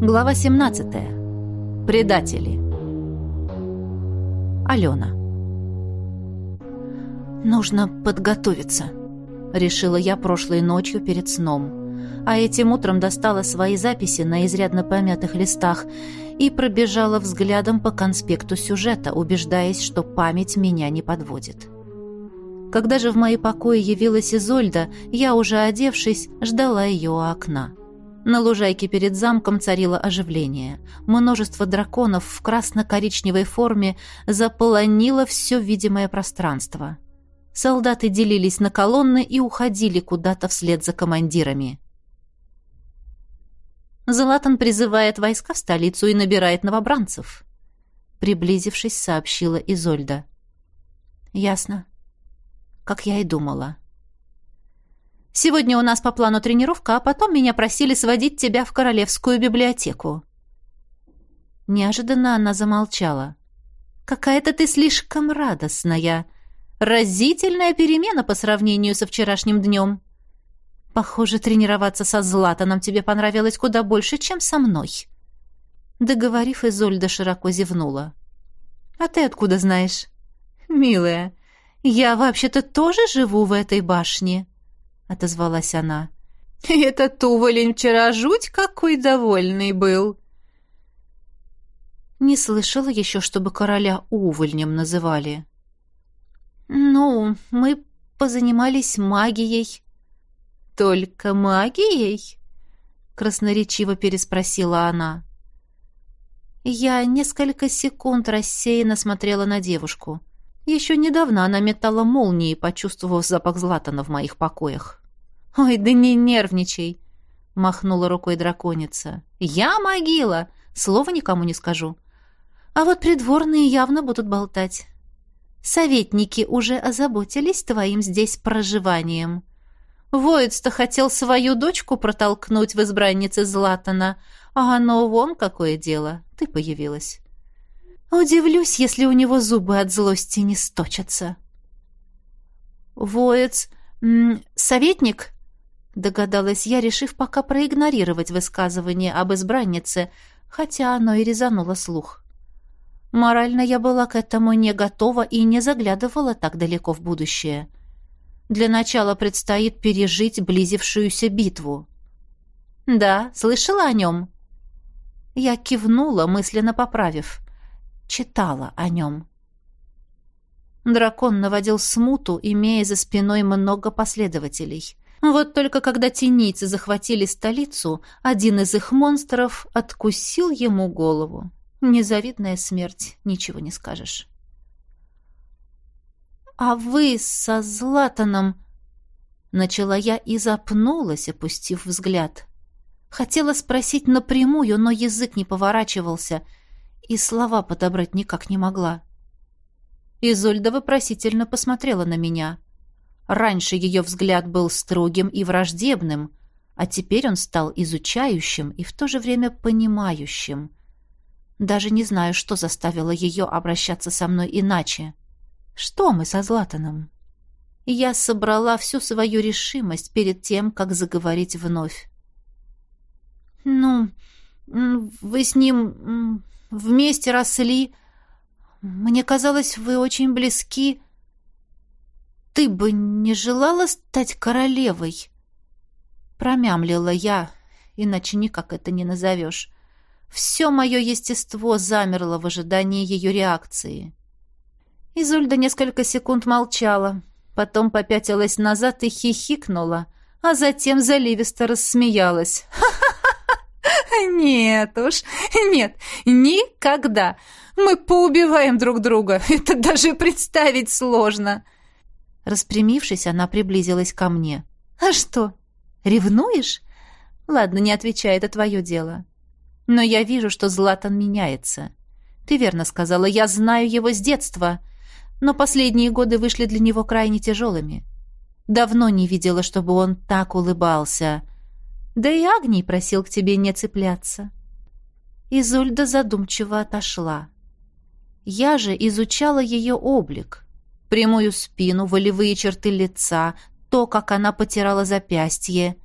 Глава 17. Предатели. Алена. Нужно подготовиться, решила я прошлой ночью перед сном. А этим утром достала свои записи на изрядно помятых листах и пробежала взглядом по конспекту сюжета, убеждаясь, что память меня не подводит. Когда же в мои покои явилась Изольда, я, уже одевшись, ждала ее у окна. На лужайке перед замком царило оживление. Множество драконов в красно-коричневой форме заполонило все видимое пространство. Солдаты делились на колонны и уходили куда-то вслед за командирами. Златан призывает войска в столицу и набирает новобранцев. Приблизившись, сообщила Изольда. «Ясно. Как я и думала». Сегодня у нас по плану тренировка, а потом меня просили сводить тебя в королевскую библиотеку». Неожиданно она замолчала. «Какая-то ты слишком радостная. Разительная перемена по сравнению со вчерашним днем. Похоже, тренироваться со Златаном тебе понравилось куда больше, чем со мной». Договорив, Изольда широко зевнула. «А ты откуда знаешь?» «Милая, я вообще-то тоже живу в этой башне». — отозвалась она. «Этот уволень вчера жуть какой довольный был!» Не слышала еще, чтобы короля увольнем называли. «Ну, мы позанимались магией». «Только магией?» — красноречиво переспросила она. Я несколько секунд рассеянно смотрела на девушку. Еще недавно она метала молнии, почувствовав запах златана в моих покоях. «Ой, да не нервничай!» — махнула рукой драконица. «Я могила! Слова никому не скажу. А вот придворные явно будут болтать. Советники уже озаботились твоим здесь проживанием. Воец-то хотел свою дочку протолкнуть в избраннице Златана, а оно вон какое дело, ты появилась. Удивлюсь, если у него зубы от злости не сточатся. Воец... советник? Догадалась я, решив пока проигнорировать высказывание об избраннице, хотя оно и резануло слух. Морально я была к этому не готова и не заглядывала так далеко в будущее. Для начала предстоит пережить близившуюся битву. «Да, слышала о нем?» Я кивнула, мысленно поправив читала о нем. Дракон наводил смуту, имея за спиной много последователей. Вот только когда тенийцы захватили столицу, один из их монстров откусил ему голову. Незавидная смерть, ничего не скажешь. «А вы со Златаном...» Начала я и запнулась, опустив взгляд. Хотела спросить напрямую, но язык не поворачивался — и слова подобрать никак не могла. Изольда вопросительно посмотрела на меня. Раньше ее взгляд был строгим и враждебным, а теперь он стал изучающим и в то же время понимающим. Даже не знаю, что заставило ее обращаться со мной иначе. Что мы со Златаном? Я собрала всю свою решимость перед тем, как заговорить вновь. «Ну, вы с ним вместе росли. Мне казалось, вы очень близки. Ты бы не желала стать королевой?» Промямлила я, иначе никак это не назовешь. Все мое естество замерло в ожидании ее реакции. Изольда несколько секунд молчала, потом попятилась назад и хихикнула, а затем заливисто рассмеялась. «Ха-ха! Нет уж, нет, никогда. Мы поубиваем друг друга. Это даже представить сложно. Распрямившись, она приблизилась ко мне. А что, ревнуешь? Ладно, не отвечай, это твое дело. Но я вижу, что Златан меняется. Ты верно сказала, я знаю его с детства, но последние годы вышли для него крайне тяжелыми. Давно не видела, чтобы он так улыбался. Да и Агний просил к тебе не цепляться. Изольда задумчиво отошла. Я же изучала ее облик. Прямую спину, волевые черты лица, то, как она потирала запястье.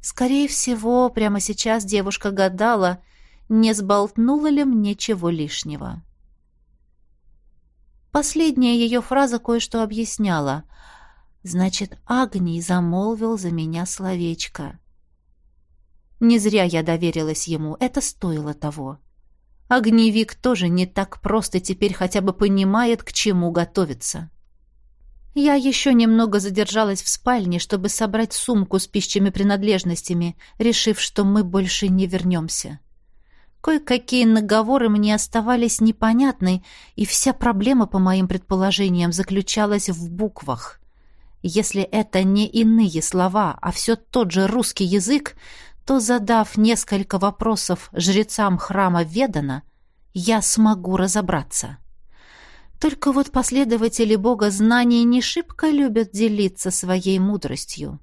Скорее всего, прямо сейчас девушка гадала, не сболтнула ли мне чего лишнего. Последняя ее фраза кое-что объясняла. Значит, Агний замолвил за меня словечко. Не зря я доверилась ему, это стоило того. Огневик тоже не так просто теперь хотя бы понимает, к чему готовиться. Я еще немного задержалась в спальне, чтобы собрать сумку с пищими принадлежностями, решив, что мы больше не вернемся. Кое-какие наговоры мне оставались непонятны, и вся проблема, по моим предположениям, заключалась в буквах. Если это не иные слова, а все тот же русский язык, то, задав несколько вопросов жрецам храма Ведана, я смогу разобраться. Только вот последователи бога знаний не шибко любят делиться своей мудростью.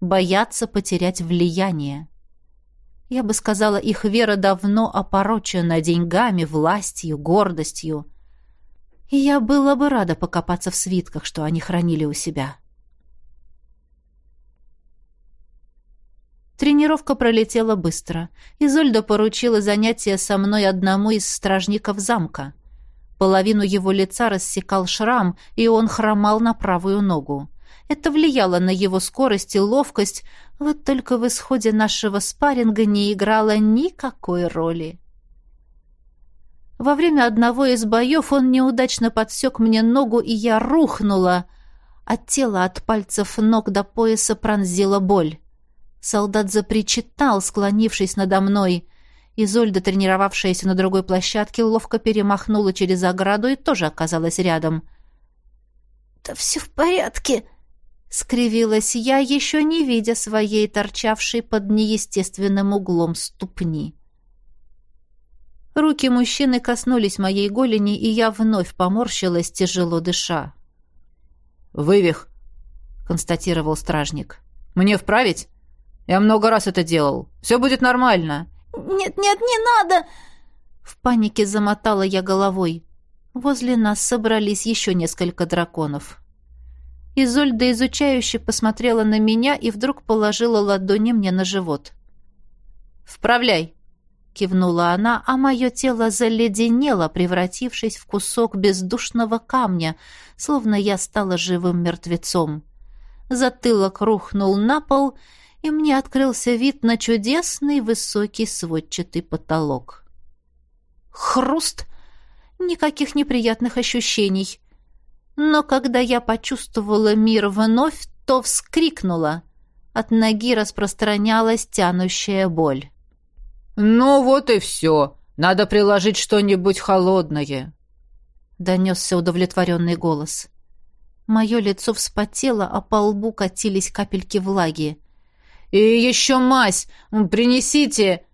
Боятся потерять влияние. Я бы сказала, их вера давно опорочена деньгами, властью, гордостью. И я была бы рада покопаться в свитках, что они хранили у себя. Тренировка пролетела быстро. Изольда поручила занятие со мной одному из стражников замка. Половину его лица рассекал шрам, и он хромал на правую ногу. Это влияло на его скорость и ловкость, вот только в исходе нашего спарринга не играло никакой роли. Во время одного из боев он неудачно подсек мне ногу, и я рухнула. От тела от пальцев ног до пояса пронзила боль. Солдат запричитал, склонившись надо мной. Изольда, тренировавшаяся на другой площадке, ловко перемахнула через ограду и тоже оказалась рядом. «Да все в порядке!» — скривилась я, еще не видя своей торчавшей под неестественным углом ступни. Руки мужчины коснулись моей голени, и я вновь поморщилась, тяжело дыша. «Вывих», — констатировал стражник. «Мне вправить?» Я много раз это делал. Все будет нормально». «Нет, нет, не надо!» В панике замотала я головой. Возле нас собрались еще несколько драконов. Изольда изучающе посмотрела на меня и вдруг положила ладони мне на живот. «Вправляй!» — кивнула она, а мое тело заледенело, превратившись в кусок бездушного камня, словно я стала живым мертвецом. Затылок рухнул на пол — и мне открылся вид на чудесный высокий сводчатый потолок. Хруст! Никаких неприятных ощущений. Но когда я почувствовала мир вновь, то вскрикнула. От ноги распространялась тянущая боль. «Ну вот и все. Надо приложить что-нибудь холодное», — донесся удовлетворенный голос. Мое лицо вспотело, а по лбу катились капельки влаги. «И еще мазь! Принесите!»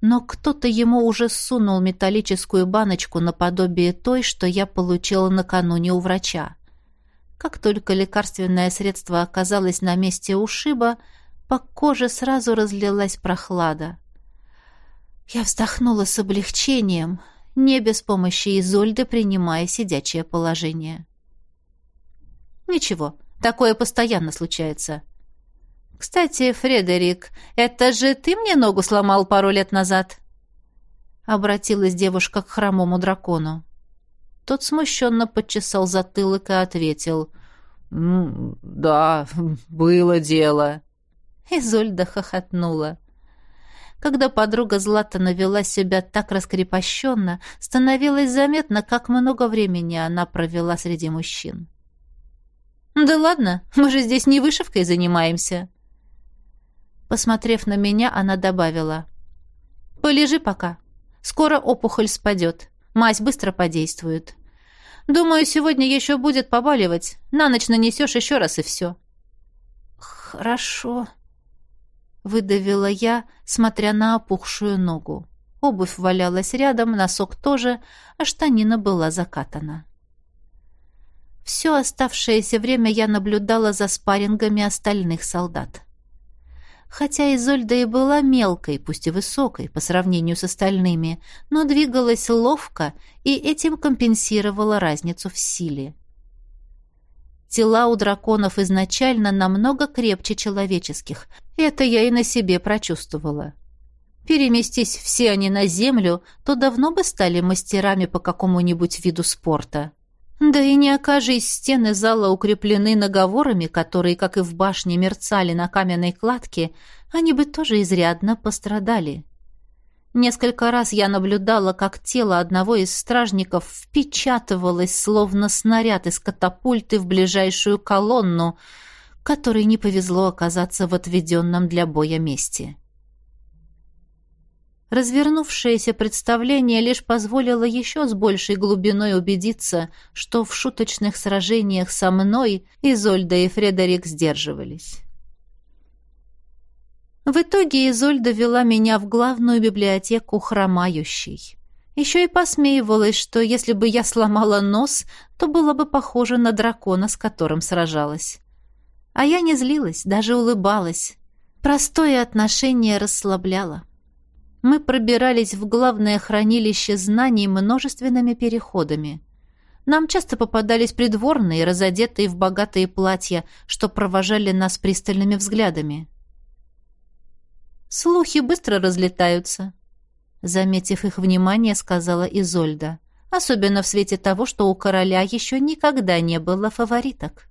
Но кто-то ему уже сунул металлическую баночку наподобие той, что я получила накануне у врача. Как только лекарственное средство оказалось на месте ушиба, по коже сразу разлилась прохлада. Я вздохнула с облегчением, не без помощи Изольды, принимая сидячее положение. «Ничего, такое постоянно случается», «Кстати, Фредерик, это же ты мне ногу сломал пару лет назад?» Обратилась девушка к хромому дракону. Тот смущенно подчесал затылок и ответил. «Да, было дело». Изольда хохотнула. Когда подруга Златана вела себя так раскрепощенно, становилось заметно, как много времени она провела среди мужчин. «Да ладно, мы же здесь не вышивкой занимаемся», Посмотрев на меня, она добавила. «Полежи пока. Скоро опухоль спадет. Мазь быстро подействует. Думаю, сегодня еще будет побаливать. На ночь нанесешь еще раз и все». «Хорошо», — выдавила я, смотря на опухшую ногу. Обувь валялась рядом, носок тоже, а штанина была закатана. Все оставшееся время я наблюдала за спаррингами остальных солдат. Хотя Изольда и была мелкой, пусть и высокой, по сравнению с остальными, но двигалась ловко и этим компенсировала разницу в силе. Тела у драконов изначально намного крепче человеческих. Это я и на себе прочувствовала. Переместись все они на землю, то давно бы стали мастерами по какому-нибудь виду спорта. Да и не окажись стены зала укреплены наговорами, которые, как и в башне, мерцали на каменной кладке, они бы тоже изрядно пострадали. Несколько раз я наблюдала, как тело одного из стражников впечатывалось, словно снаряд из катапульты в ближайшую колонну, которой не повезло оказаться в отведенном для боя месте. Развернувшееся представление лишь позволило еще с большей глубиной убедиться, что в шуточных сражениях со мной Изольда и Фредерик сдерживались. В итоге Изольда вела меня в главную библиотеку хромающей. Еще и посмеивалась, что если бы я сломала нос, то было бы похоже на дракона, с которым сражалась. А я не злилась, даже улыбалась. Простое отношение расслабляло мы пробирались в главное хранилище знаний множественными переходами. Нам часто попадались придворные, разодетые в богатые платья, что провожали нас пристальными взглядами. «Слухи быстро разлетаются», — заметив их внимание, сказала Изольда. «Особенно в свете того, что у короля еще никогда не было фавориток».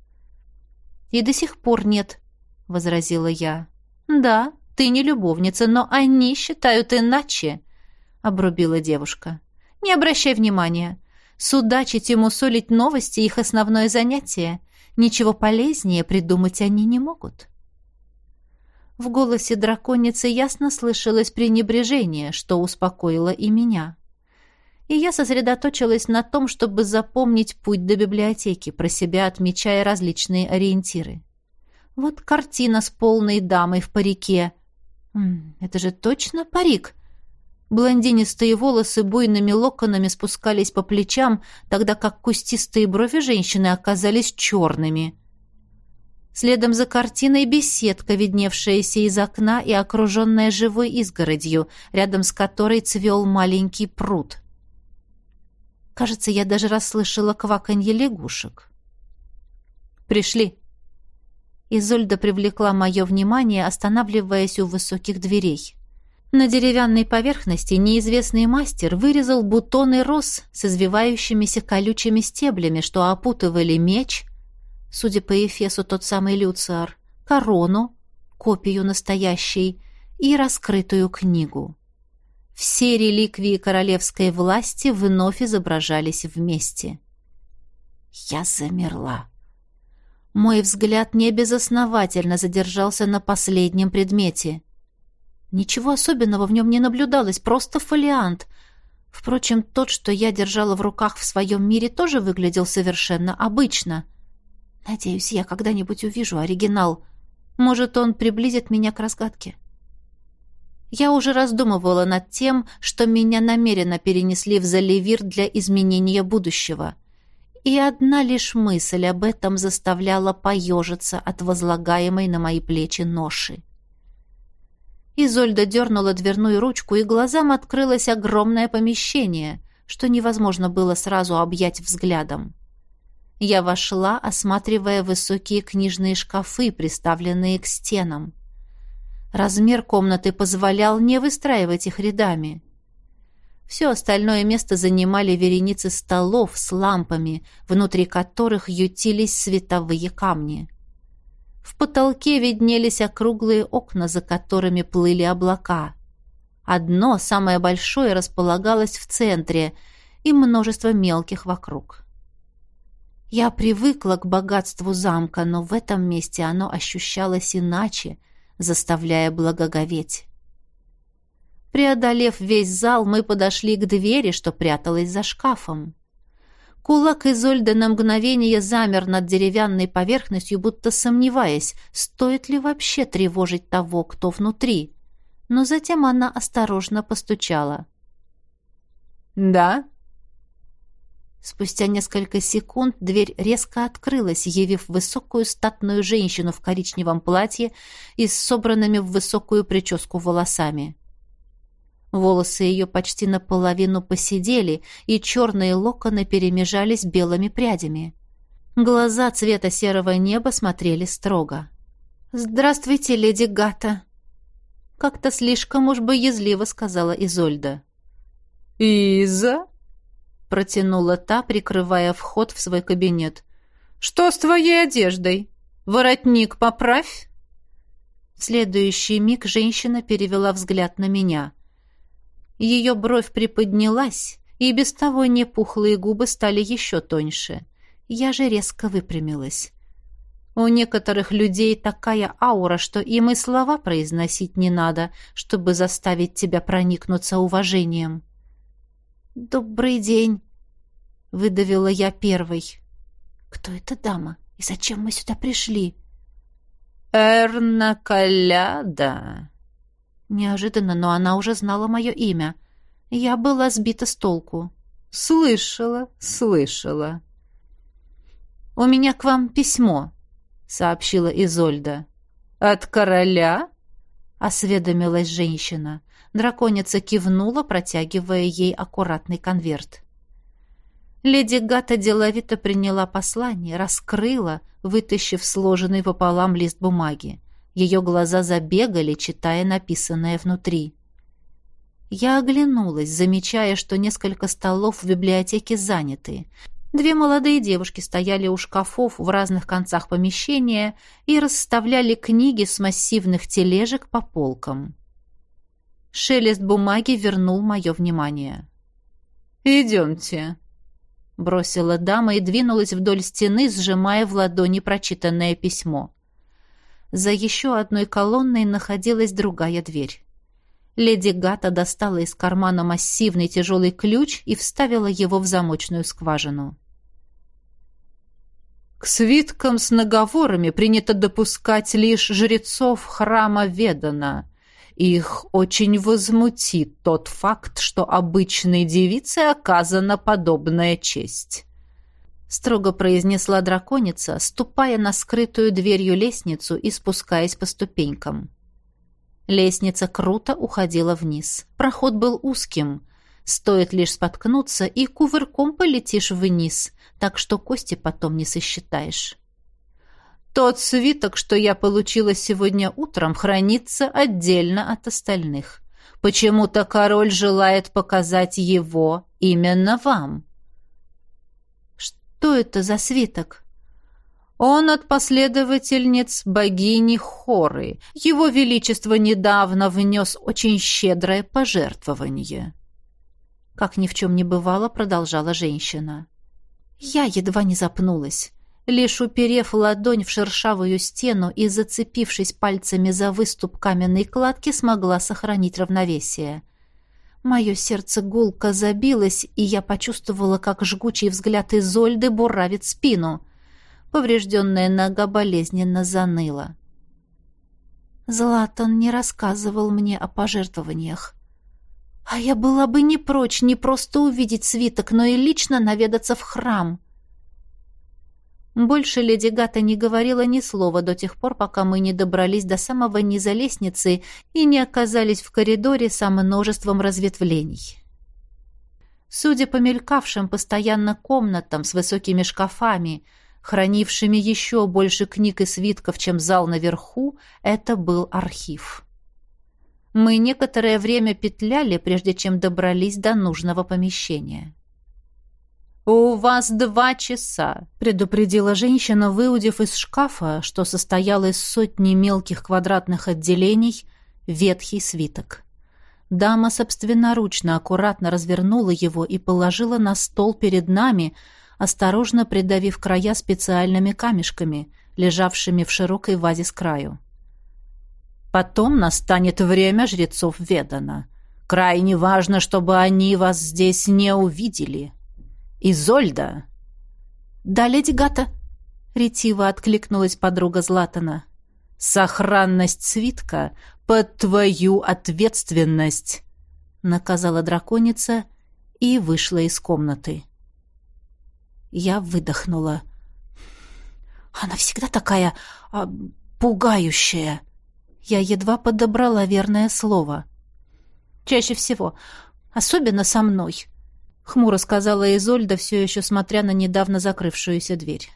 «И до сих пор нет», — возразила я. «Да, ты не любовница, но они считают иначе», — обрубила девушка. «Не обращай внимания. Судачить и мусолить новости — их основное занятие. Ничего полезнее придумать они не могут». В голосе драконицы ясно слышалось пренебрежение, что успокоило и меня. И я сосредоточилась на том, чтобы запомнить путь до библиотеки, про себя отмечая различные ориентиры. Вот картина с полной дамой в парике — это же точно парик. Блондинистые волосы буйными локонами спускались по плечам, тогда как кустистые брови женщины оказались черными. Следом за картиной беседка, видневшаяся из окна и окруженная живой изгородью, рядом с которой цвел маленький пруд. Кажется, я даже расслышала кваканье лягушек. «Пришли», Изольда привлекла мое внимание, останавливаясь у высоких дверей. На деревянной поверхности неизвестный мастер вырезал бутоны роз с извивающимися колючими стеблями, что опутывали меч, судя по Эфесу тот самый Люциар, корону, копию настоящей, и раскрытую книгу. Все реликвии королевской власти вновь изображались вместе. Я замерла. Мой взгляд небезосновательно задержался на последнем предмете. Ничего особенного в нем не наблюдалось, просто фолиант. Впрочем, тот, что я держала в руках в своем мире, тоже выглядел совершенно обычно. Надеюсь, я когда-нибудь увижу оригинал. Может, он приблизит меня к разгадке. Я уже раздумывала над тем, что меня намеренно перенесли в Заливир для изменения будущего — и одна лишь мысль об этом заставляла поежиться от возлагаемой на мои плечи ноши. Изольда дернула дверную ручку, и глазам открылось огромное помещение, что невозможно было сразу объять взглядом. Я вошла, осматривая высокие книжные шкафы, приставленные к стенам. Размер комнаты позволял не выстраивать их рядами. Все остальное место занимали вереницы столов с лампами, внутри которых ютились световые камни. В потолке виднелись округлые окна, за которыми плыли облака. Одно, самое большое, располагалось в центре, и множество мелких вокруг. Я привыкла к богатству замка, но в этом месте оно ощущалось иначе, заставляя благоговеть. Преодолев весь зал, мы подошли к двери, что пряталась за шкафом. Кулак Изольды на мгновение замер над деревянной поверхностью, будто сомневаясь, стоит ли вообще тревожить того, кто внутри. Но затем она осторожно постучала. «Да?» Спустя несколько секунд дверь резко открылась, явив высокую статную женщину в коричневом платье и с собранными в высокую прическу волосами. Волосы ее почти наполовину посидели, и черные локоны перемежались белыми прядями. Глаза цвета серого неба смотрели строго. «Здравствуйте, леди Гата!» Как-то слишком уж боязливо сказала Изольда. «Иза?» — протянула та, прикрывая вход в свой кабинет. «Что с твоей одеждой? Воротник поправь!» В следующий миг женщина перевела взгляд на меня. Ее бровь приподнялась, и без того непухлые губы стали еще тоньше. Я же резко выпрямилась. У некоторых людей такая аура, что им и слова произносить не надо, чтобы заставить тебя проникнуться уважением. «Добрый день!» — выдавила я первой. «Кто эта дама? И зачем мы сюда пришли?» «Эрна Каляда!» Неожиданно, но она уже знала мое имя. Я была сбита с толку. «Слышала, слышала». «У меня к вам письмо», — сообщила Изольда. «От короля?» — осведомилась женщина. Драконица кивнула, протягивая ей аккуратный конверт. Леди Гата деловито приняла послание, раскрыла, вытащив сложенный пополам лист бумаги. Ее глаза забегали, читая написанное внутри. Я оглянулась, замечая, что несколько столов в библиотеке заняты. Две молодые девушки стояли у шкафов в разных концах помещения и расставляли книги с массивных тележек по полкам. Шелест бумаги вернул мое внимание. «Идемте», — бросила дама и двинулась вдоль стены, сжимая в ладони прочитанное письмо. За еще одной колонной находилась другая дверь. Леди Гата достала из кармана массивный тяжелый ключ и вставила его в замочную скважину. К свиткам с наговорами принято допускать лишь жрецов храма Ведана. Их очень возмутит тот факт, что обычной девице оказана подобная честь. Строго произнесла драконица, ступая на скрытую дверью лестницу и спускаясь по ступенькам. Лестница круто уходила вниз. Проход был узким. Стоит лишь споткнуться, и кувырком полетишь вниз, так что кости потом не сосчитаешь. Тот свиток, что я получила сегодня утром, хранится отдельно от остальных. Почему-то король желает показать его именно вам. Что это за свиток? Он от последовательниц богини Хоры. Его Величество недавно внес очень щедрое пожертвование. Как ни в чем не бывало, продолжала женщина. Я едва не запнулась. Лишь уперев ладонь в шершавую стену и зацепившись пальцами за выступ каменной кладки, смогла сохранить равновесие. Мое сердце гулко забилось, и я почувствовала, как жгучий взгляд Изольды буравит спину. Поврежденная нога болезненно заныла. Златан не рассказывал мне о пожертвованиях. А я была бы не прочь не просто увидеть свиток, но и лично наведаться в храм. Больше леди Гата не говорила ни слова до тех пор, пока мы не добрались до самого низа лестницы и не оказались в коридоре со множеством разветвлений. Судя по мелькавшим постоянно комнатам с высокими шкафами, хранившими еще больше книг и свитков, чем зал наверху, это был архив. Мы некоторое время петляли, прежде чем добрались до нужного помещения. «У вас два часа», — предупредила женщина, выудив из шкафа, что состоял из сотни мелких квадратных отделений, ветхий свиток. Дама собственноручно аккуратно развернула его и положила на стол перед нами, осторожно придавив края специальными камешками, лежавшими в широкой вазе с краю. Потом настанет время жрецов Ведана. Крайне важно, чтобы они вас здесь не увидели. Изольда!» «Да, леди Гата!» — ретиво откликнулась подруга Златана. «Сохранность свитка под твою ответственность!» — наказала драконица и вышла из комнаты. Я выдохнула. «Она всегда такая... А, пугающая!» Я едва подобрала верное слово. «Чаще всего. Особенно со мной», — хмуро сказала Изольда, все еще смотря на недавно закрывшуюся дверь.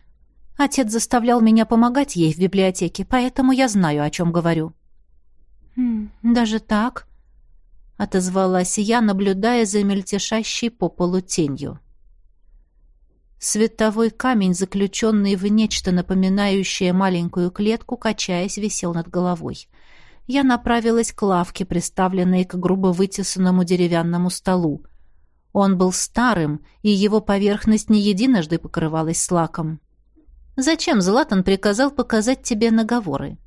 Отец заставлял меня помогать ей в библиотеке, поэтому я знаю, о чем говорю». «Хм, «Даже так?» — отозвалась я, наблюдая за мельтешащей по полу тенью. Световой камень, заключенный в нечто напоминающее маленькую клетку, качаясь, висел над головой. Я направилась к лавке, приставленной к грубо вытесанному деревянному столу. Он был старым, и его поверхность не единожды покрывалась слаком. «Зачем Златан приказал показать тебе наговоры?»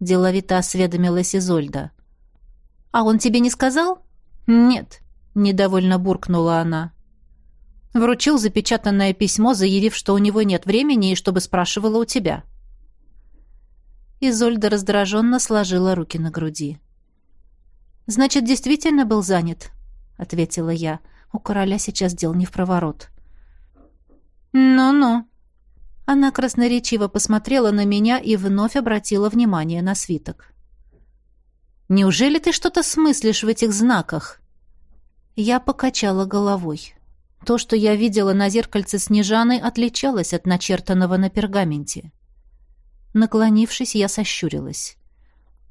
Деловито осведомилась Изольда. «А он тебе не сказал?» «Нет», — недовольно буркнула она. Вручил запечатанное письмо, заявив, что у него нет времени и чтобы спрашивала у тебя. Изольда раздраженно сложила руки на груди. «Значит, действительно был занят?» — ответила я. «У короля сейчас дел не в проворот». «Ну-ну». Она красноречиво посмотрела на меня и вновь обратила внимание на свиток. «Неужели ты что-то смыслишь в этих знаках?» Я покачала головой. То, что я видела на зеркальце Снежаны, отличалось от начертанного на пергаменте. Наклонившись, я сощурилась.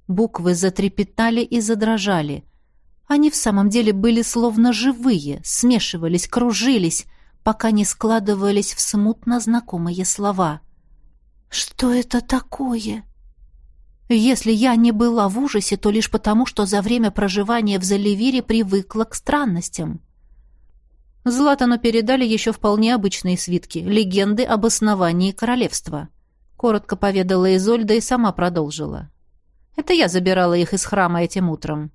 Буквы затрепетали и задрожали. Они в самом деле были словно живые, смешивались, кружились, пока не складывались в смутно знакомые слова. «Что это такое?» Если я не была в ужасе, то лишь потому, что за время проживания в Заливире привыкла к странностям. Златану передали еще вполне обычные свитки, легенды об основании королевства. Коротко поведала Изольда и сама продолжила. Это я забирала их из храма этим утром.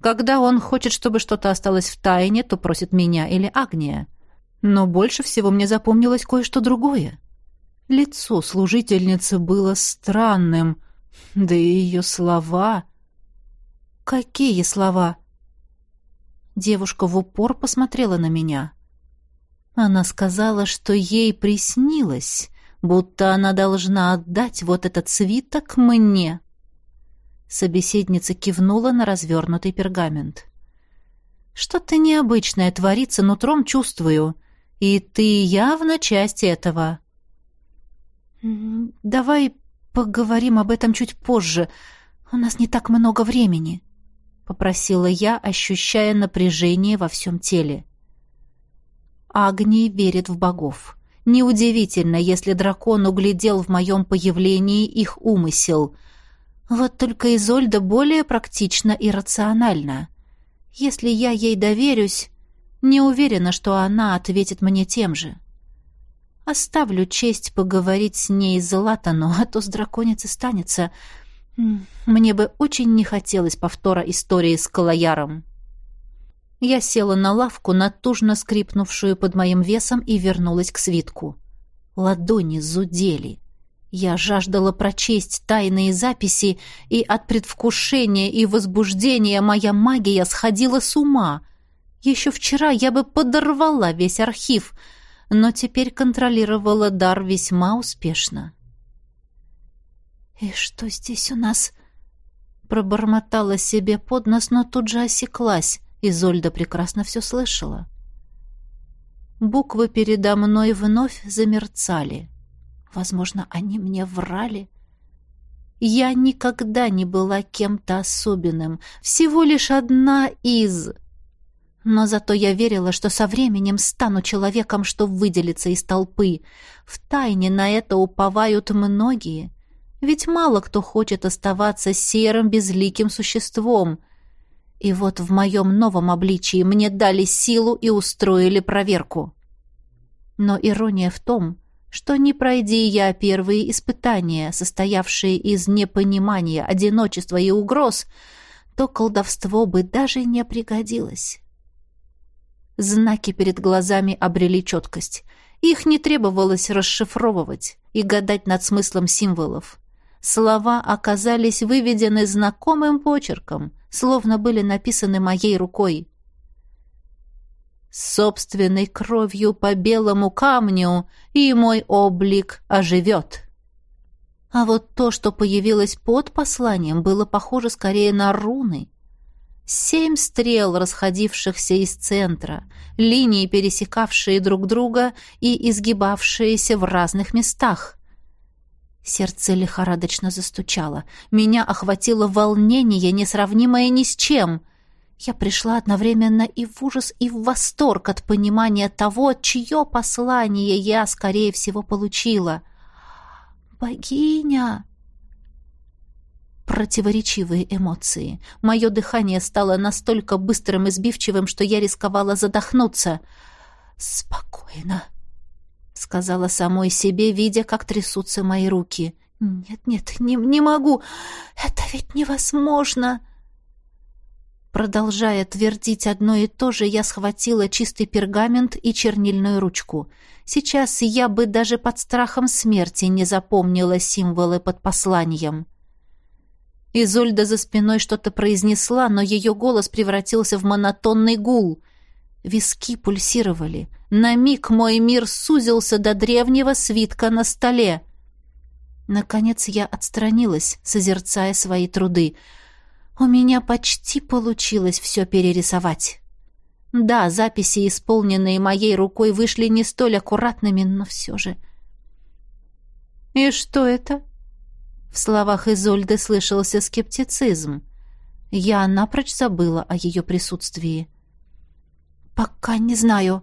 Когда он хочет, чтобы что-то осталось в тайне, то просит меня или Агния. Но больше всего мне запомнилось кое-что другое. Лицо служительницы было странным, да и ее слова... Какие слова? Девушка в упор посмотрела на меня. Она сказала, что ей приснилось, будто она должна отдать вот этот свиток мне. Собеседница кивнула на развернутый пергамент. «Что-то необычное творится, нутром чувствую, и ты явно часть этого». «Давай поговорим об этом чуть позже. У нас не так много времени», — попросила я, ощущая напряжение во всем теле. Агни верит в богов. Неудивительно, если дракон углядел в моем появлении их умысел. Вот только Изольда более практична и рациональна. Если я ей доверюсь, не уверена, что она ответит мне тем же. Оставлю честь поговорить с ней Златану, а то с драконицей станется... Мне бы очень не хотелось повтора истории с Калаяром. Я села на лавку, натужно скрипнувшую под моим весом, и вернулась к свитку. Ладони зудели. Я жаждала прочесть тайные записи, и от предвкушения и возбуждения моя магия сходила с ума. Еще вчера я бы подорвала весь архив, но теперь контролировала дар весьма успешно. «И что здесь у нас?» Пробормотала себе под нос, но тут же осеклась. Изольда прекрасно все слышала. Буквы передо мной вновь замерцали. Возможно, они мне врали. Я никогда не была кем-то особенным, всего лишь одна из... Но зато я верила, что со временем стану человеком, что выделится из толпы. В тайне на это уповают многие. Ведь мало кто хочет оставаться серым, безликим существом. И вот в моем новом обличии мне дали силу и устроили проверку. Но ирония в том, что не пройди я первые испытания, состоявшие из непонимания, одиночества и угроз, то колдовство бы даже не пригодилось. Знаки перед глазами обрели четкость. Их не требовалось расшифровывать и гадать над смыслом символов. Слова оказались выведены знакомым почерком, словно были написаны моей рукой. «Собственной кровью по белому камню, и мой облик оживет». А вот то, что появилось под посланием, было похоже скорее на руны. Семь стрел, расходившихся из центра, линии, пересекавшие друг друга и изгибавшиеся в разных местах. Сердце лихорадочно застучало. Меня охватило волнение, несравнимое ни с чем. Я пришла одновременно и в ужас, и в восторг от понимания того, чье послание я, скорее всего, получила. «Богиня!» Противоречивые эмоции. Мое дыхание стало настолько быстрым и сбивчивым, что я рисковала задохнуться. «Спокойно», сказала самой себе, видя, как трясутся мои руки. Нет, нет, не, не могу. Это ведь невозможно. Продолжая твердить одно и то же, я схватила чистый пергамент и чернильную ручку. Сейчас я бы даже под страхом смерти не запомнила символы под посланием. Изольда за спиной что-то произнесла, но ее голос превратился в монотонный гул. Виски пульсировали. На миг мой мир сузился до древнего свитка на столе. Наконец я отстранилась, созерцая свои труды. У меня почти получилось все перерисовать. Да, записи, исполненные моей рукой, вышли не столь аккуратными, но все же... «И что это?» В словах Изольды слышался скептицизм. Я напрочь забыла о ее присутствии. «Пока не знаю»,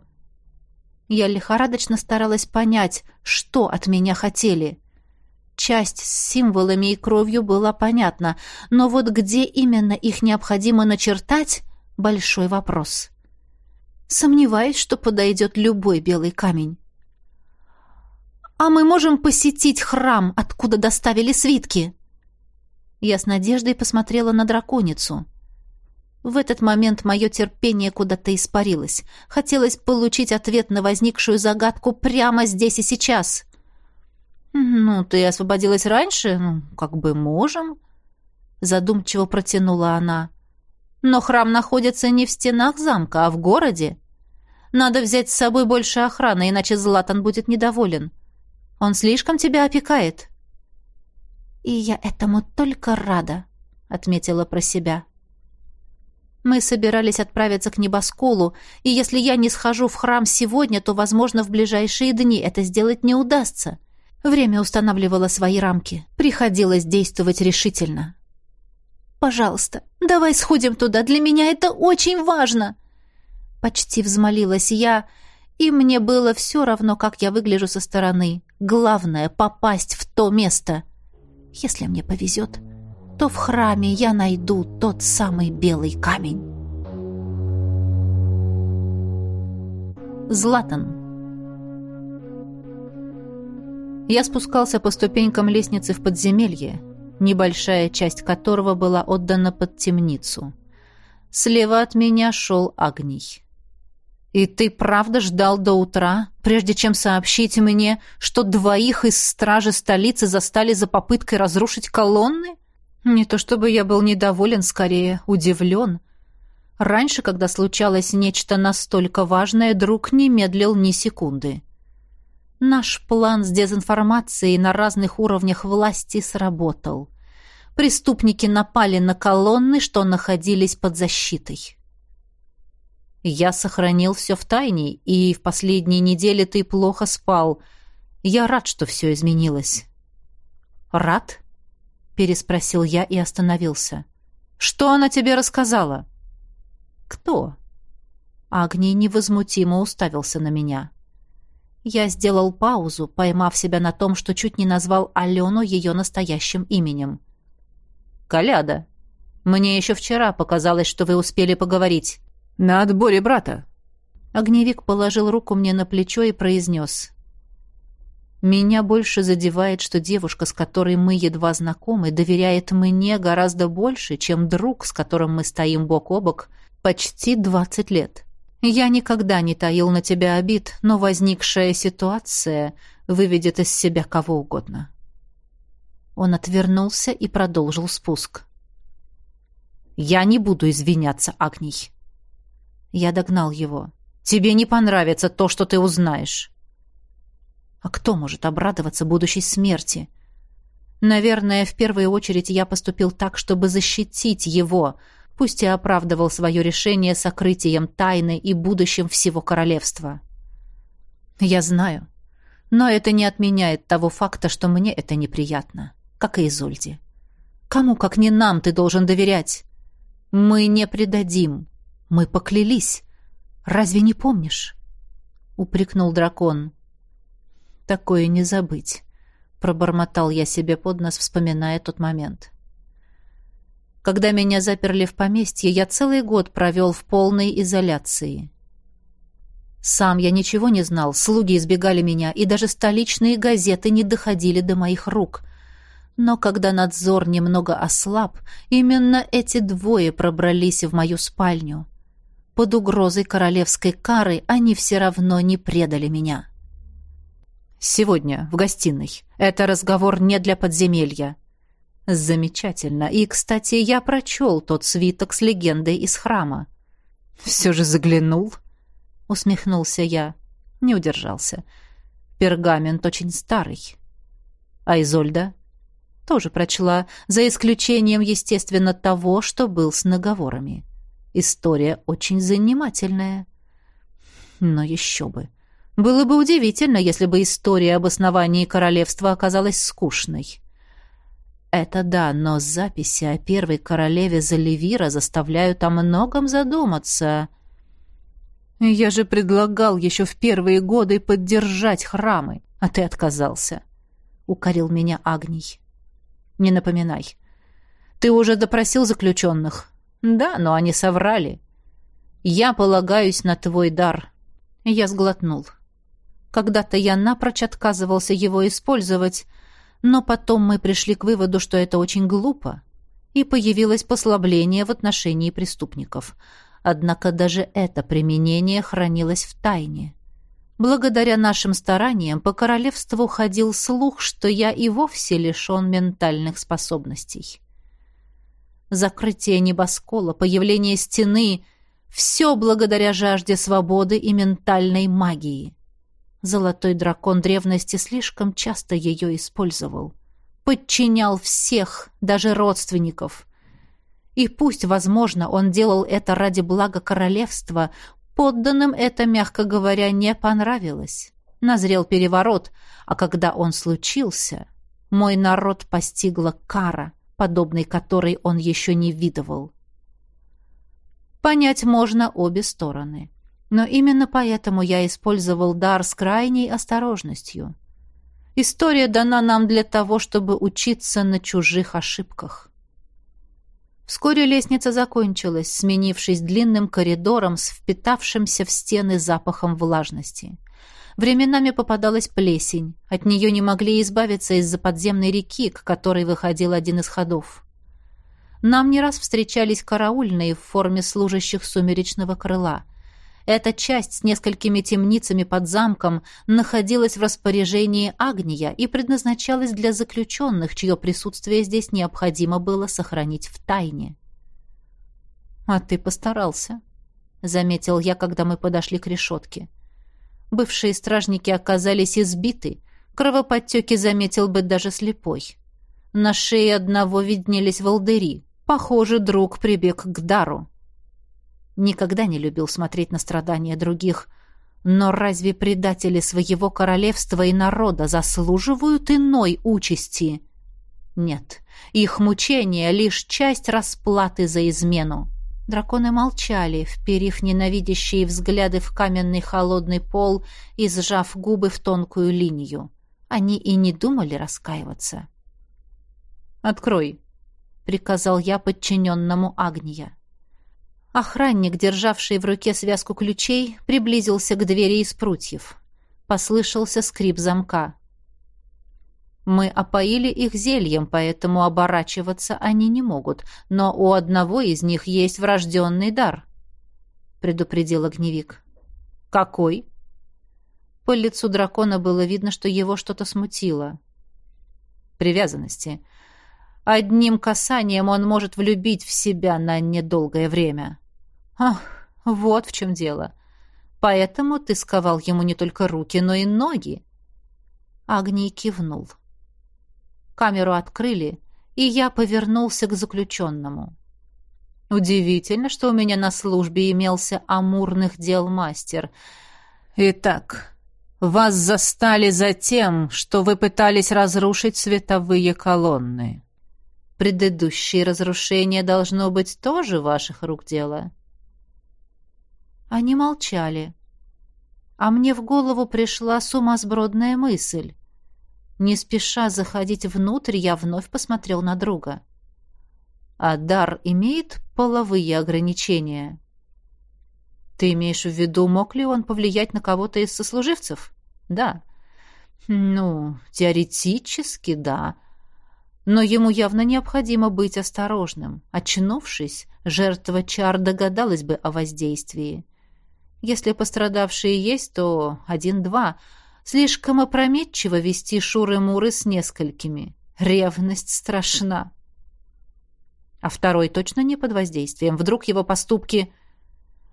я лихорадочно старалась понять, что от меня хотели. Часть с символами и кровью была понятна, но вот где именно их необходимо начертать — большой вопрос. Сомневаюсь, что подойдет любой белый камень. «А мы можем посетить храм, откуда доставили свитки?» Я с надеждой посмотрела на драконицу. В этот момент мое терпение куда-то испарилось. Хотелось получить ответ на возникшую загадку прямо здесь и сейчас. «Ну, ты освободилась раньше? Ну, как бы можем?» Задумчиво протянула она. «Но храм находится не в стенах замка, а в городе. Надо взять с собой больше охраны, иначе Златан будет недоволен. Он слишком тебя опекает». «И я этому только рада», — отметила про себя. Мы собирались отправиться к небосколу, и если я не схожу в храм сегодня, то, возможно, в ближайшие дни это сделать не удастся. Время устанавливало свои рамки. Приходилось действовать решительно. «Пожалуйста, давай сходим туда. Для меня это очень важно!» Почти взмолилась я, и мне было все равно, как я выгляжу со стороны. Главное — попасть в то место. Если мне повезет, то в храме я найду тот самый белый камень. Златан Я спускался по ступенькам лестницы в подземелье, небольшая часть которого была отдана под темницу. Слева от меня шел Агний. «И ты правда ждал до утра, прежде чем сообщить мне, что двоих из стражи столицы застали за попыткой разрушить колонны?» Не то чтобы я был недоволен, скорее удивлен. Раньше, когда случалось нечто настолько важное, друг не медлил ни секунды. Наш план с дезинформацией на разных уровнях власти сработал. Преступники напали на колонны, что находились под защитой. Я сохранил все в тайне, и в последние недели ты плохо спал. Я рад, что все изменилось. Рад? переспросил я и остановился. Что она тебе рассказала? Кто? Агний невозмутимо уставился на меня. Я сделал паузу, поймав себя на том, что чуть не назвал Алену ее настоящим именем. «Коляда, мне еще вчера показалось, что вы успели поговорить. На отборе брата». Огневик положил руку мне на плечо и произнес. Меня больше задевает, что девушка, с которой мы едва знакомы, доверяет мне гораздо больше, чем друг, с которым мы стоим бок о бок почти двадцать лет. Я никогда не таил на тебя обид, но возникшая ситуация выведет из себя кого угодно. Он отвернулся и продолжил спуск. «Я не буду извиняться, Агний». Я догнал его. «Тебе не понравится то, что ты узнаешь». А кто может обрадоваться будущей смерти? Наверное, в первую очередь я поступил так, чтобы защитить его, пусть и оправдывал свое решение сокрытием тайны и будущим всего королевства. Я знаю. Но это не отменяет того факта, что мне это неприятно, как и Изольде. Кому, как не нам, ты должен доверять? Мы не предадим. Мы поклялись. Разве не помнишь? Упрекнул дракон. Такое не забыть. Пробормотал я себе под нос, вспоминая тот момент. Когда меня заперли в поместье, я целый год провел в полной изоляции. Сам я ничего не знал, слуги избегали меня, и даже столичные газеты не доходили до моих рук. Но когда надзор немного ослаб, именно эти двое пробрались в мою спальню. Под угрозой королевской кары они все равно не предали меня. «Сегодня, в гостиной. Это разговор не для подземелья». «Замечательно. И, кстати, я прочел тот свиток с легендой из храма». «Все же заглянул», усмехнулся я. Не удержался. Пергамент очень старый. А Изольда тоже прочла, за исключением, естественно, того, что был с наговорами. История очень занимательная. Но еще бы. Было бы удивительно, если бы история об основании королевства оказалась скучной. Это да, но записи о первой королеве Заливира заставляют о многом задуматься — я же предлагал еще в первые годы поддержать храмы, а ты отказался. Укорил меня Агний. Не напоминай. Ты уже допросил заключенных? Да, но они соврали. Я полагаюсь на твой дар. Я сглотнул. Когда-то я напрочь отказывался его использовать, но потом мы пришли к выводу, что это очень глупо, и появилось послабление в отношении преступников — Однако даже это применение хранилось в тайне. Благодаря нашим стараниям по королевству ходил слух, что я и вовсе лишен ментальных способностей. Закрытие небоскола, появление стены — все благодаря жажде свободы и ментальной магии. Золотой дракон древности слишком часто ее использовал. Подчинял всех, даже родственников — и пусть, возможно, он делал это ради блага королевства, подданным это, мягко говоря, не понравилось. Назрел переворот, а когда он случился, мой народ постигла кара, подобной которой он еще не видывал. Понять можно обе стороны. Но именно поэтому я использовал дар с крайней осторожностью. История дана нам для того, чтобы учиться на чужих ошибках. Вскоре лестница закончилась, сменившись длинным коридором с впитавшимся в стены запахом влажности. Временами попадалась плесень. От нее не могли избавиться из-за подземной реки, к которой выходил один из ходов. Нам не раз встречались караульные в форме служащих сумеречного крыла. Эта часть с несколькими темницами под замком находилась в распоряжении Агния и предназначалась для заключенных, чье присутствие здесь необходимо было сохранить в тайне. «А ты постарался», — заметил я, когда мы подошли к решетке. Бывшие стражники оказались избиты, кровоподтеки заметил бы даже слепой. На шее одного виднелись волдыри. Похоже, друг прибег к дару. Никогда не любил смотреть на страдания других. Но разве предатели своего королевства и народа заслуживают иной участи? Нет, их мучение — лишь часть расплаты за измену. Драконы молчали, вперив ненавидящие взгляды в каменный холодный пол и сжав губы в тонкую линию. Они и не думали раскаиваться. «Открой», — приказал я подчиненному Агния. Охранник, державший в руке связку ключей, приблизился к двери из прутьев. Послышался скрип замка. Мы опоили их зельем, поэтому оборачиваться они не могут, но у одного из них есть врожденный дар, — предупредил огневик. «Какой?» По лицу дракона было видно, что его что-то смутило. «Привязанности. Одним касанием он может влюбить в себя на недолгое время». Ах, вот в чем дело. Поэтому ты сковал ему не только руки, но и ноги. Агний кивнул. Камеру открыли, и я повернулся к заключенному. Удивительно, что у меня на службе имелся амурных дел мастер. Итак, Вас застали за тем, что вы пытались разрушить световые колонны. Предыдущие разрушения должно быть тоже ваших рук дело. Они молчали. А мне в голову пришла сумасбродная мысль. Не спеша заходить внутрь, я вновь посмотрел на друга. А дар имеет половые ограничения? Ты имеешь в виду, мог ли он повлиять на кого-то из сослуживцев? Да. Ну, теоретически, да. Но ему явно необходимо быть осторожным. Очнувшись, жертва чар догадалась бы о воздействии. Если пострадавшие есть, то один-два. Слишком опрометчиво вести шуры-муры с несколькими. Ревность страшна. А второй точно не под воздействием. Вдруг его поступки...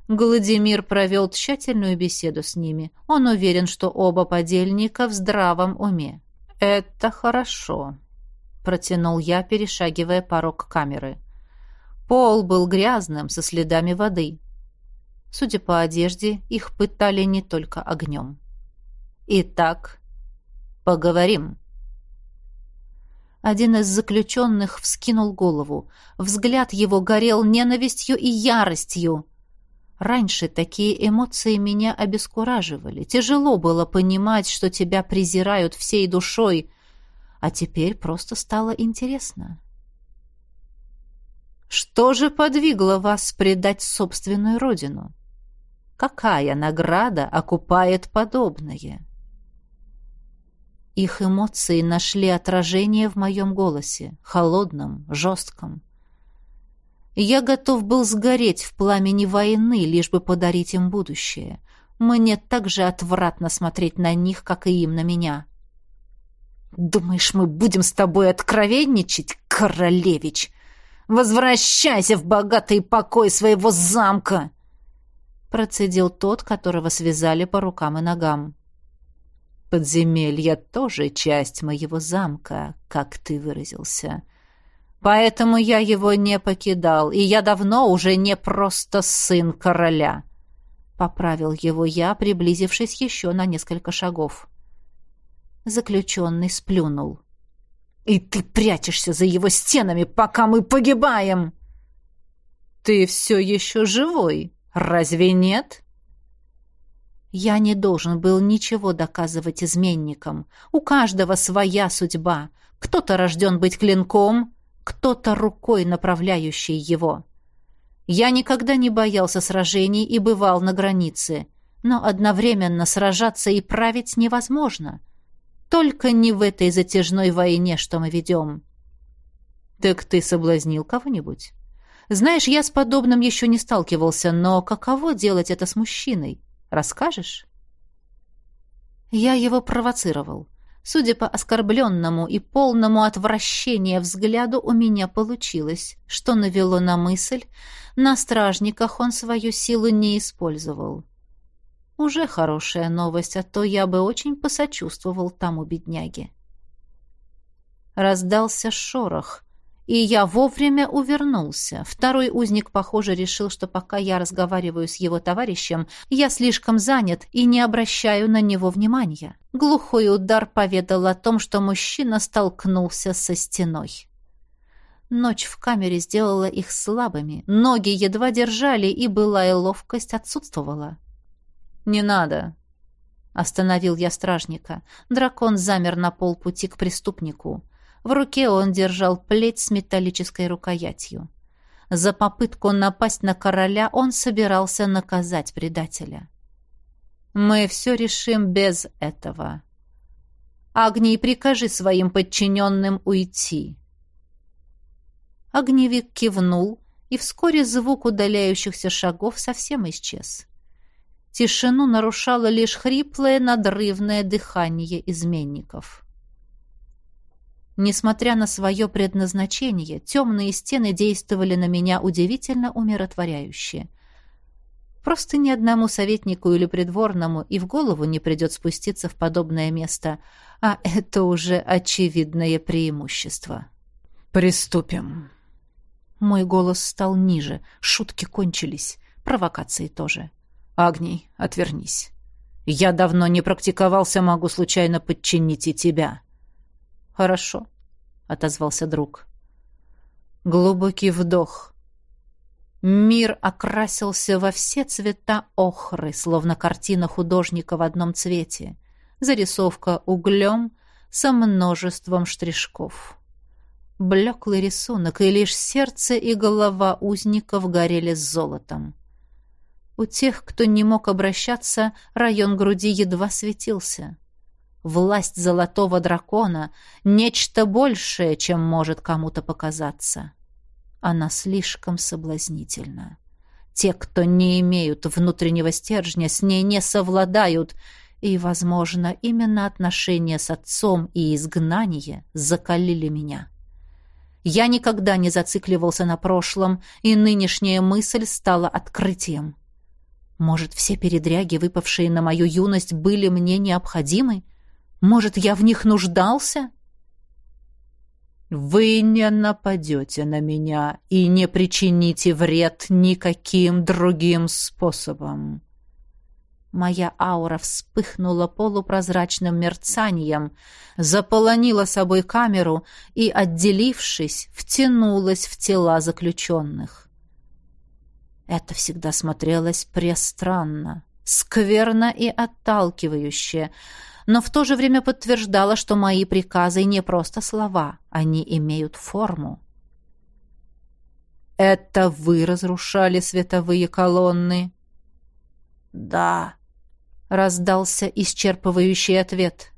Гладимир провел тщательную беседу с ними. Он уверен, что оба подельника в здравом уме. «Это хорошо», — протянул я, перешагивая порог камеры. Пол был грязным, со следами воды. Судя по одежде, их пытали не только огнем. «Итак, поговорим». Один из заключенных вскинул голову. Взгляд его горел ненавистью и яростью. Раньше такие эмоции меня обескураживали. Тяжело было понимать, что тебя презирают всей душой, а теперь просто стало интересно. Что же подвигло вас предать собственную родину? Какая награда окупает подобное? Их эмоции нашли отражение в моем голосе, холодном, жестком. Я готов был сгореть в пламени войны, лишь бы подарить им будущее. Мне так же отвратно смотреть на них, как и им на меня. «Думаешь, мы будем с тобой откровенничать, королевич? Возвращайся в богатый покой своего замка!» Процедил тот, которого связали по рукам и ногам. «Подземелье тоже часть моего замка, как ты выразился. Поэтому я его не покидал, и я давно уже не просто сын короля». Поправил его я, приблизившись еще на несколько шагов. Заключенный сплюнул. «И ты прячешься за его стенами, пока мы погибаем!» «Ты все еще живой, разве нет?» Я не должен был ничего доказывать изменникам. У каждого своя судьба. Кто-то рожден быть клинком, кто-то рукой, направляющей его. Я никогда не боялся сражений и бывал на границе, но одновременно сражаться и править невозможно. Только не в этой затяжной войне, что мы ведем. Так ты соблазнил кого-нибудь? Знаешь, я с подобным еще не сталкивался, но каково делать это с мужчиной? Расскажешь? Я его провоцировал. Судя по оскорбленному и полному отвращения взгляду, у меня получилось, что навело на мысль, на стражниках он свою силу не использовал. Уже хорошая новость, а то я бы очень посочувствовал тому бедняге. Раздался шорох, и я вовремя увернулся. Второй узник, похоже, решил, что пока я разговариваю с его товарищем, я слишком занят и не обращаю на него внимания. Глухой удар поведал о том, что мужчина столкнулся со стеной. Ночь в камере сделала их слабыми, ноги едва держали, и былая ловкость отсутствовала. «Не надо!» Остановил я стражника. Дракон замер на полпути к преступнику. В руке он держал плеть с металлической рукоятью. За попытку напасть на короля он собирался наказать предателя. «Мы все решим без этого. Агний, прикажи своим подчиненным уйти». Огневик кивнул, и вскоре звук удаляющихся шагов совсем исчез. Тишину нарушало лишь хриплое надрывное дыхание изменников. Несмотря на свое предназначение, темные стены действовали на меня удивительно умиротворяюще. Просто ни одному советнику или придворному и в голову не придет спуститься в подобное место, а это уже очевидное преимущество. «Приступим». Мой голос стал ниже, шутки кончились, провокации тоже. «Агний, отвернись». Я давно не практиковался, могу случайно подчинить и тебя». «Хорошо», — отозвался друг. Глубокий вдох. Мир окрасился во все цвета охры, словно картина художника в одном цвете. Зарисовка углем со множеством штришков. Блеклый рисунок, и лишь сердце и голова узников горели золотом. У тех, кто не мог обращаться, район груди едва светился. Власть золотого дракона — нечто большее, чем может кому-то показаться. Она слишком соблазнительна. Те, кто не имеют внутреннего стержня, с ней не совладают, и, возможно, именно отношения с отцом и изгнание закалили меня. Я никогда не зацикливался на прошлом, и нынешняя мысль стала открытием. Может, все передряги, выпавшие на мою юность, были мне необходимы? Может, я в них нуждался? Вы не нападете на меня и не причините вред никаким другим способом. Моя аура вспыхнула полупрозрачным мерцанием, заполонила собой камеру и, отделившись, втянулась в тела заключенных. Это всегда смотрелось престранно, скверно и отталкивающе, но в то же время подтверждало, что мои приказы не просто слова, они имеют форму. «Это вы разрушали световые колонны?» «Да», — раздался исчерпывающий ответ.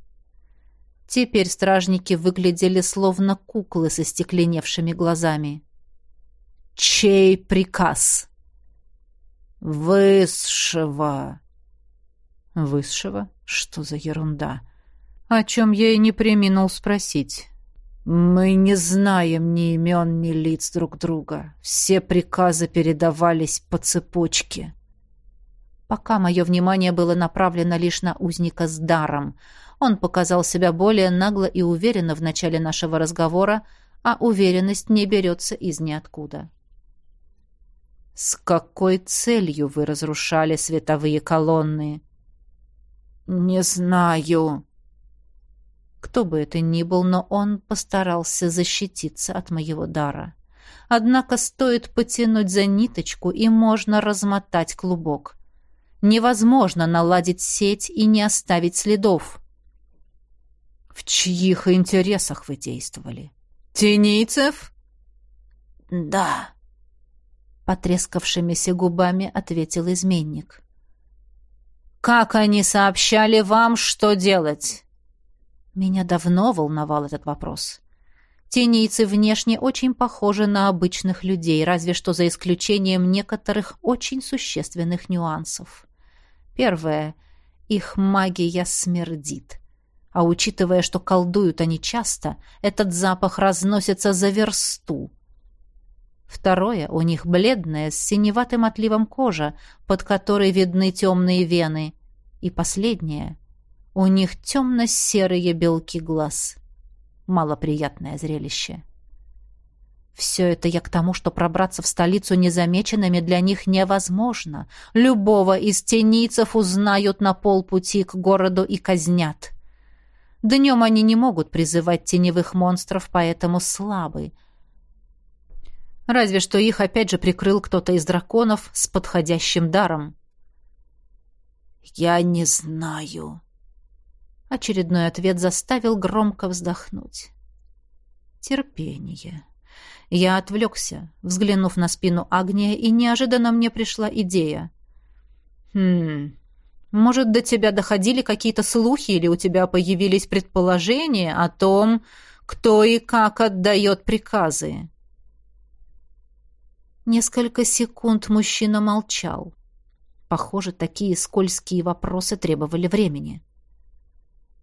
Теперь стражники выглядели словно куклы со стекленевшими глазами. «Чей приказ?» «Высшего». «Высшего? Что за ерунда?» «О чем я и не преминул спросить». «Мы не знаем ни имен, ни лиц друг друга. Все приказы передавались по цепочке». Пока мое внимание было направлено лишь на узника с даром. Он показал себя более нагло и уверенно в начале нашего разговора, а уверенность не берется из ниоткуда. «С какой целью вы разрушали световые колонны?» «Не знаю». Кто бы это ни был, но он постарался защититься от моего дара. Однако стоит потянуть за ниточку, и можно размотать клубок. Невозможно наладить сеть и не оставить следов. В чьих интересах вы действовали? Тенийцев? Да потрескавшимися губами ответил изменник. Как они сообщали вам, что делать? Меня давно волновал этот вопрос. Тенийцы внешне очень похожи на обычных людей, разве что за исключением некоторых очень существенных нюансов. Первое. Их магия смердит. А учитывая, что колдуют они часто, этот запах разносится за версту. Второе, у них бледная, с синеватым отливом кожа, под которой видны темные вены. И последнее, у них темно-серые белки глаз. Малоприятное зрелище. Все это я к тому, что пробраться в столицу незамеченными для них невозможно. Любого из тенийцев узнают на полпути к городу и казнят. Днем они не могут призывать теневых монстров, поэтому слабы. Разве что их опять же прикрыл кто-то из драконов с подходящим даром. «Я не знаю». Очередной ответ заставил громко вздохнуть. Терпение. Я отвлекся, взглянув на спину Агния, и неожиданно мне пришла идея. «Хм... Может, до тебя доходили какие-то слухи, или у тебя появились предположения о том, кто и как отдает приказы?» Несколько секунд мужчина молчал. Похоже, такие скользкие вопросы требовали времени.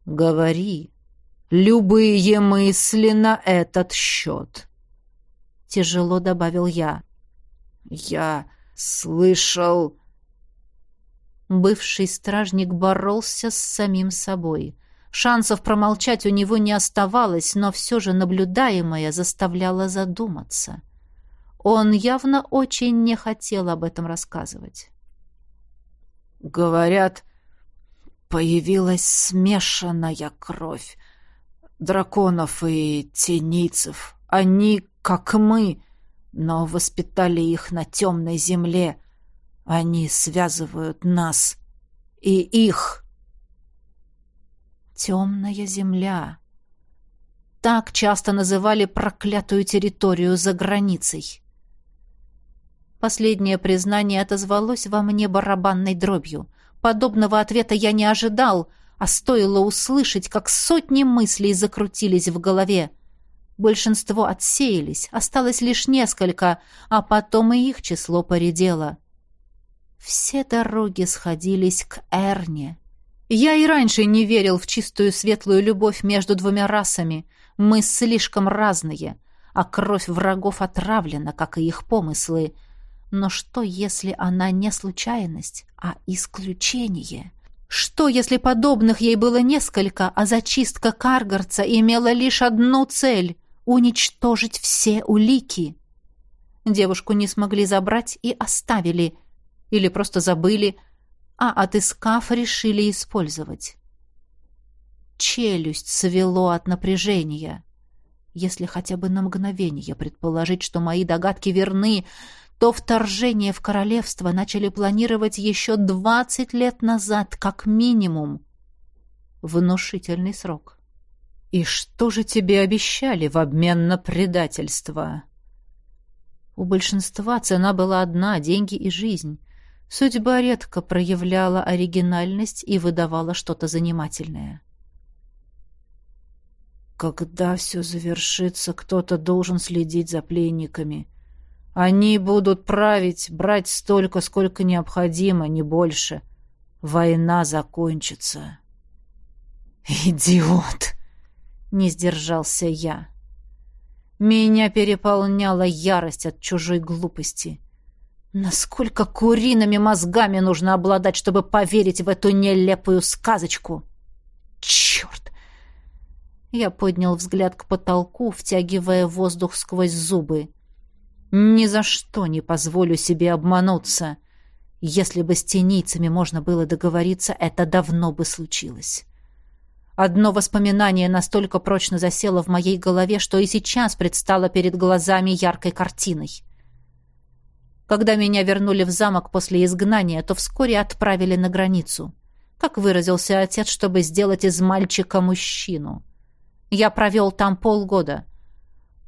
«Говори. Любые мысли на этот счет», — тяжело добавил я. «Я слышал...» Бывший стражник боролся с самим собой. Шансов промолчать у него не оставалось, но все же наблюдаемое заставляло задуматься. Он явно очень не хотел об этом рассказывать. «Говорят, появилась смешанная кровь драконов и тенийцев. Они, как мы, но воспитали их на темной земле. Они связывают нас и их. Темная земля. Так часто называли проклятую территорию за границей. Последнее признание отозвалось во мне барабанной дробью. Подобного ответа я не ожидал, а стоило услышать, как сотни мыслей закрутились в голове. Большинство отсеялись, осталось лишь несколько, а потом и их число поредело. Все дороги сходились к Эрне. Я и раньше не верил в чистую светлую любовь между двумя расами. Мы слишком разные, а кровь врагов отравлена, как и их помыслы. Но что, если она не случайность, а исключение? Что, если подобных ей было несколько, а зачистка Каргарца имела лишь одну цель — уничтожить все улики? Девушку не смогли забрать и оставили, или просто забыли, а, отыскав, решили использовать. Челюсть свело от напряжения. Если хотя бы на мгновение предположить, что мои догадки верны, то вторжение в королевство начали планировать еще двадцать лет назад, как минимум. Внушительный срок. «И что же тебе обещали в обмен на предательство?» У большинства цена была одна — деньги и жизнь. Судьба редко проявляла оригинальность и выдавала что-то занимательное. Когда все завершится, кто-то должен следить за пленниками. Они будут править, брать столько, сколько необходимо, не больше. Война закончится. «Идиот!» — не сдержался я. Меня переполняла ярость от чужой глупости. Насколько куриными мозгами нужно обладать, чтобы поверить в эту нелепую сказочку? Черт! Я поднял взгляд к потолку, втягивая воздух сквозь зубы. Ни за что не позволю себе обмануться. Если бы с тенийцами можно было договориться, это давно бы случилось. Одно воспоминание настолько прочно засело в моей голове, что и сейчас предстало перед глазами яркой картиной. Когда меня вернули в замок после изгнания, то вскоре отправили на границу. Как выразился отец, чтобы сделать из мальчика мужчину. Я провел там полгода.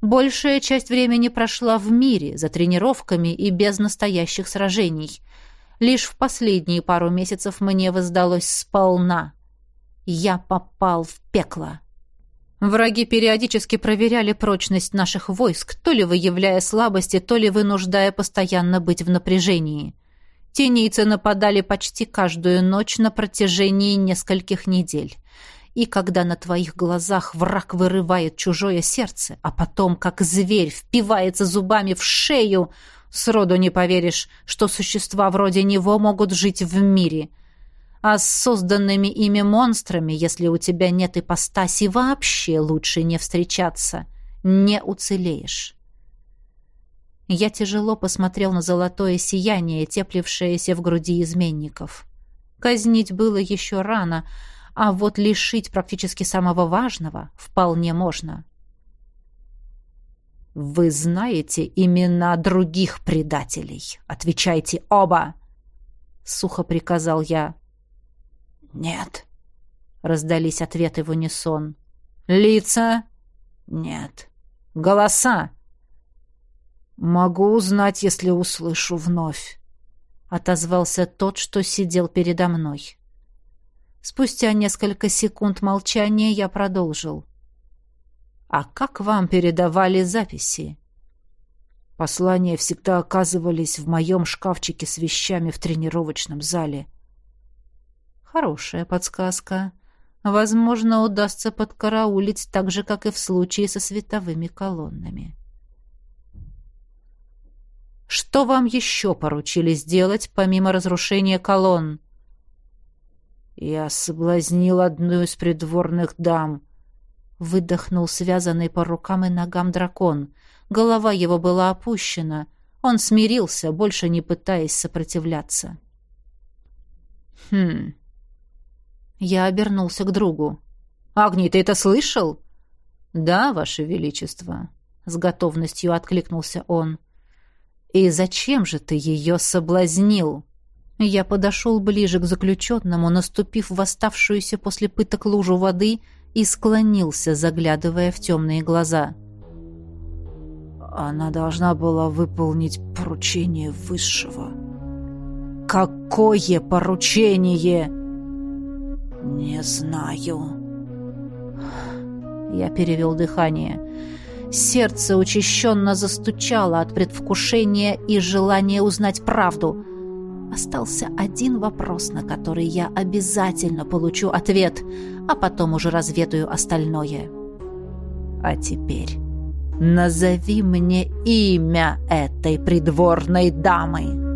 Большая часть времени прошла в мире, за тренировками и без настоящих сражений. Лишь в последние пару месяцев мне воздалось сполна. Я попал в пекло. Враги периодически проверяли прочность наших войск, то ли выявляя слабости, то ли вынуждая постоянно быть в напряжении. Тенийцы нападали почти каждую ночь на протяжении нескольких недель. И когда на твоих глазах враг вырывает чужое сердце, а потом, как зверь, впивается зубами в шею, сроду не поверишь, что существа вроде него могут жить в мире. А с созданными ими монстрами, если у тебя нет ипостаси, вообще лучше не встречаться. Не уцелеешь. Я тяжело посмотрел на золотое сияние, теплившееся в груди изменников. Казнить было еще рано, а вот лишить практически самого важного вполне можно. «Вы знаете имена других предателей? Отвечайте оба!» — сухо приказал я. «Нет», — раздались ответы в унисон. «Лица?» «Нет». «Голоса?» «Могу узнать, если услышу вновь», — отозвался тот, что сидел передо мной. Спустя несколько секунд молчания я продолжил. «А как вам передавали записи?» Послания всегда оказывались в моем шкафчике с вещами в тренировочном зале. Хорошая подсказка. Возможно, удастся подкараулить так же, как и в случае со световыми колоннами. Что вам еще поручили сделать, помимо разрушения колонн? Я соблазнил одну из придворных дам. Выдохнул связанный по рукам и ногам дракон. Голова его была опущена. Он смирился, больше не пытаясь сопротивляться. Хм. Я обернулся к другу. «Агний, ты это слышал?» «Да, Ваше Величество», — с готовностью откликнулся он. «И зачем же ты ее соблазнил?» Я подошел ближе к заключенному, наступив в оставшуюся после пыток лужу воды и склонился, заглядывая в темные глаза. «Она должна была выполнить поручение Высшего». «Какое поручение?» «Не знаю». Я перевел дыхание. Сердце учащенно застучало от предвкушения и желания узнать правду. Остался один вопрос, на который я обязательно получу ответ, а потом уже разведаю остальное. А теперь назови мне имя этой придворной дамы.